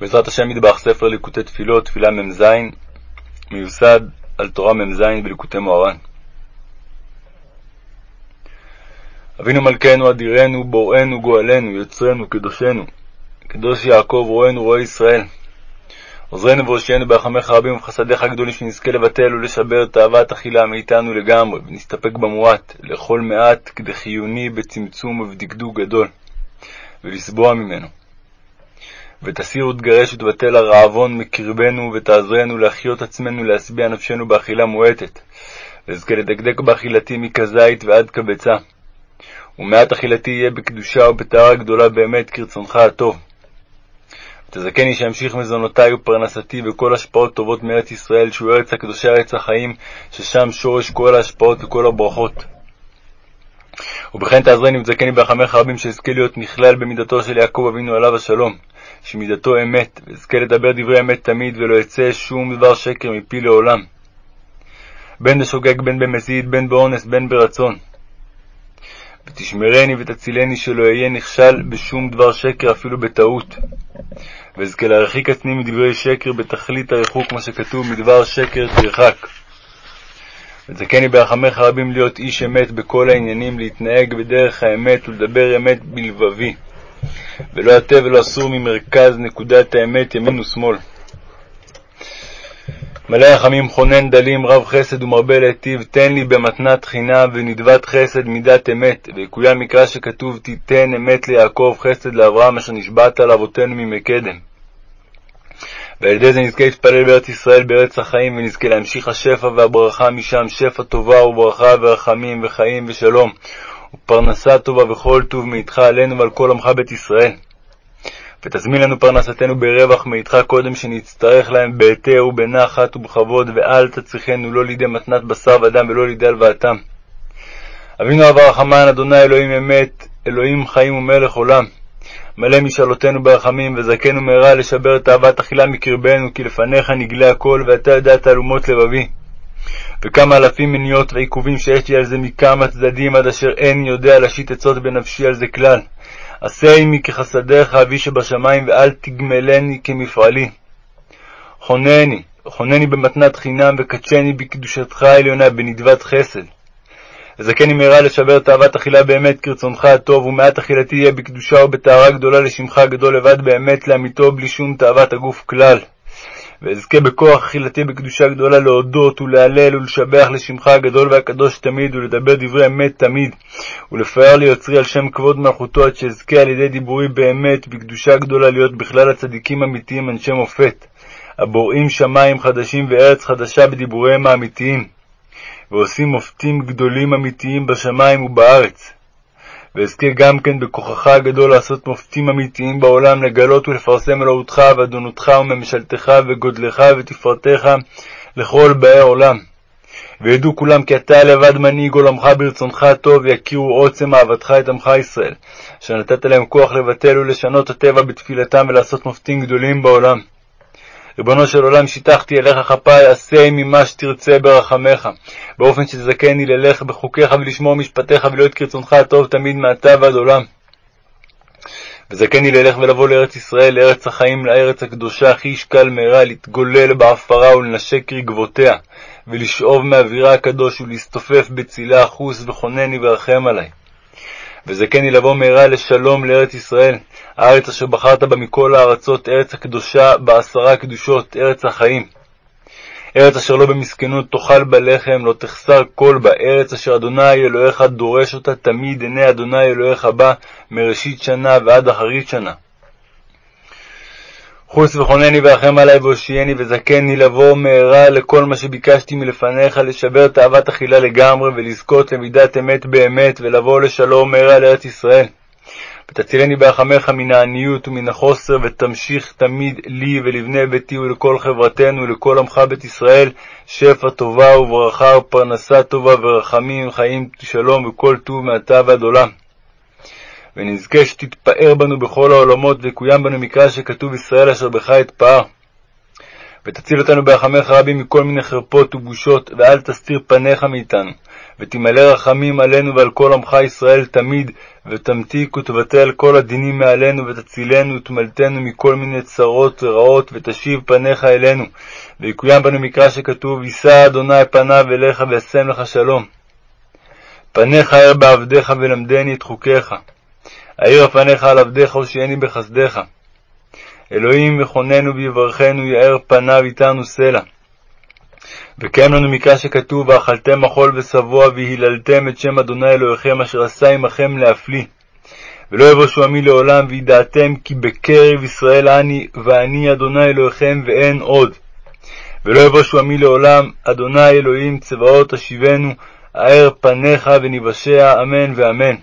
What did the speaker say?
בעזרת השם מטבח ספר ליקוטי תפילות, תפילה מ"ז, מיוסד על תורה מ"ז בליקוטי מוהר"ן. אבינו מלכנו, אדירנו, בוראנו, גואלנו, יוצרנו, קדושנו, קדוש יעקב, רואינו, רואי ישראל. עוזרנו והושיענו ברחמך רבים ובחסדיך הגדולים, שנזכה לבטל ולשבר תאוות אכילה מאיתנו לגמרי, ונסתפק במועט, לאכול מעט, כדי חיוני בצמצום ובדקדוק גדול, ולסבוע ממנו. ותסיר ותגרש ותבטל הרעבון מקרבנו, ותעזרנו להחיות עצמנו, להשביע נפשנו באכילה מועטת, ואזכה לדקדק באכילתי מכזית ועד כביצה. ומעט אכילתי יהיה בקדושה ובטהרה גדולה באמת, כרצונך הטוב. ותזכני שאמשיך מזונותי ופרנסתי וכל השפעות טובות מארץ ישראל, שהוא ארץ הקדושה, ארץ החיים, ששם שורש כל ההשפעות וכל הברכות. ובכן תעזרני ותזכני ברחמך רבים, שאזכה להיות נכלל במידתו של יעקב אבינו עליו השלום, שמידתו אמת, ואזכה לדבר דברי אמת תמיד, ולא יצא שום דבר שקר מפי לעולם. בין בשוגג, בין במזיד, בין באונס, בין ברצון. ותשמרני ותצילני שלא אהיה נכשל בשום דבר שקר, אפילו בטעות. ואזכה להרחיק עצמי מדברי שקר בתכלית הריחוק, מה שכתוב מדבר שקר תרחק. ותזכני ברחמך רבים להיות איש אמת בכל העניינים, להתנהג בדרך האמת ולדבר אמת בלבבי. ולא יטה ולא אסור ממרכז נקודת האמת ימין ושמאל. מלא רחמים חונן דלים רב חסד ומרבה להיטיב תן לי במתנת חינם ונדבת חסד מידת אמת ויקוים מקרא שכתוב תיתן אמת ליעקב חסד לאברהם אשר נשבעת על אבותינו מימי קדם. ועל ידי זה נזכה להתפלל בארץ ישראל בארץ החיים ונזכה להמשיך השפע והברכה משם שפע טובה וברכה ורחמים וחיים ושלום ופרנסה טובה וכל טוב מאיתך עלינו ועל כל עמך בית ישראל. ותזמין לנו פרנסתנו ברווח מאיתך קודם שנצטרך להם בהיתר ובנחת ובכבוד, ואל תצריכנו לא לידי מתנת בשר ודם ולא לידי הלוואתם. אבינו אב הרחמן, אדוני אלוהים אמת, אלוהים חיים ומלך עולם. מלא משאלותינו ברחמים, וזכנו מהרה לשבר תאוות אכילה מקרבנו, כי לפניך נגלה הכל, ואתה יודע תעלומות לבבי. וכמה אלפים מניעות ועיכובים שיש לי על זה מכמה צדדים, עד אשר אין יודע להשית עצות בנפשי על זה כלל. עשה עמי כחסדיך אבי שבשמיים, ואל תגמלני כמפעלי. חונני, חונני במתנת חינם, וקדשני בקדושתך העליונה, בנדבת חסד. וזכני מהרה לשבר תאוות אכילה באמת כרצונך הטוב, ומעט אכילתי יהיה בקדושה ובטהרה גדולה לשמך הגדול לבד באמת לאמיתו בלי שום תאוות הגוף כלל. ואזכה בכוח אכילתי בקדושה גדולה להודות ולהלל ולשבח לשמך הגדול והקדוש תמיד, ולדבר דברי אמת תמיד, ולפאר ליוצרי על שם כבוד מלכותו, עד שאזכה על ידי דיבורי באמת בקדושה גדולה להיות בכלל הצדיקים האמיתיים, אנשי מופת, הבוראים שמיים חדשים וארץ חדשה בדיבוריהם האמיתיים, ועושים מופתים גדולים אמיתיים בשמיים ובארץ. ואזכה גם כן בכוחך הגדול לעשות מופתים אמיתיים בעולם, לגלות ולפרסם אלוהותך ואדונותך וממשלתך וגודלך ותפארתך לכל באי עולם. וידעו כולם כי אתה לבד מנהיג עולמך ברצונך הטוב, ויכירו עוצם אהבתך את עמך ישראל, אשר נתת להם כוח לבטל ולשנות הטבע בתפילתם ולעשות מופתים גדולים בעולם. ריבונו של עולם, שיטחתי אליך כפיי, עשה עמי מה שתרצה ברחמך, באופן שתזכני ללך בחוקיך ולשמור משפטיך ולהיות כרצונך הטוב תמיד מעתה ועד עולם. וזכני ללך ולבוא לארץ ישראל, לארץ החיים, לארץ הקדושה, הכי ישקל מהרה, להתגולל בעפרה ולנשק רגבותיה, ולשאוב מאווירה הקדוש ולהסתופף בצילה אחוס, וכונני ורחם עלי. וזכני לבוא מהרה לשלום לארץ ישראל, הארץ אשר בחרת בה מכל הארצות, ארץ הקדושה בעשרה קדושות, ארץ החיים. ארץ אשר לא במסכנות תאכל בה לחם, לא תחסר כל בה, ארץ אשר אדוני אלוהיך דורש אותה תמיד עיני אדוני אלוהיך בה, מראשית שנה ועד אחרית שנה. חוס וחונני ורחם עלי והושיעני וזכני לבוא מהרה לכל מה שביקשתי מלפניך, לשבר תאוות אכילה לגמרי ולזכות למידת אמת באמת, ולבוא לשלום מהרה לארץ ישראל. ותצילני ברחמך מן העניות ומן החוסר, ותמשיך תמיד לי ולבני ביתי ולכל חברתנו ולכל עמך בית ישראל, שפע טובה וברכה ופרנסה טובה ורחמים, חיים שלום וכל טוב מעתה ועד עולם. ונזכה שתתפאר בנו בכל העולמות, ויקוים בנו מקרא שכתוב ישראל אשר בך אתפאר. ותציל אותנו ברחמך רבים מכל מיני חרפות ובושות, ואל תסתיר פניך מאיתנו. ותמלא רחמים עלינו ועל כל עמך ישראל תמיד, ותמתיק ותבטל כל הדינים מעלינו, ותצילנו ותמלטנו מכל מיני צרות ורעות, ותשיב פניך אלינו. ויקוים בנו מקרא שכתוב, יישא אדוני פניו אליך וישם לך שלום. פניך אר בעבדיך ולמדני את חוקיך. האיר פניך על עבדיך הושיעני בחסדיך. אלוהים יכוננו ויברכנו, יאר פניו איתנו סלע. וקיים לנו מקרא שכתוב, ואכלתם מחול ושבוע, והיללתם את שם אדוני אלוהיכם, אשר עשה עמכם להפליא. ולא יבושו עמי לעולם, וידעתם כי בקרב ישראל אני, ואני אדוני אלוהיכם, ואין עוד. ולא יבושו עמי לעולם, אדוני אלוהים צבאות השיבנו, האר פניך וניוושע, אמן ואמן.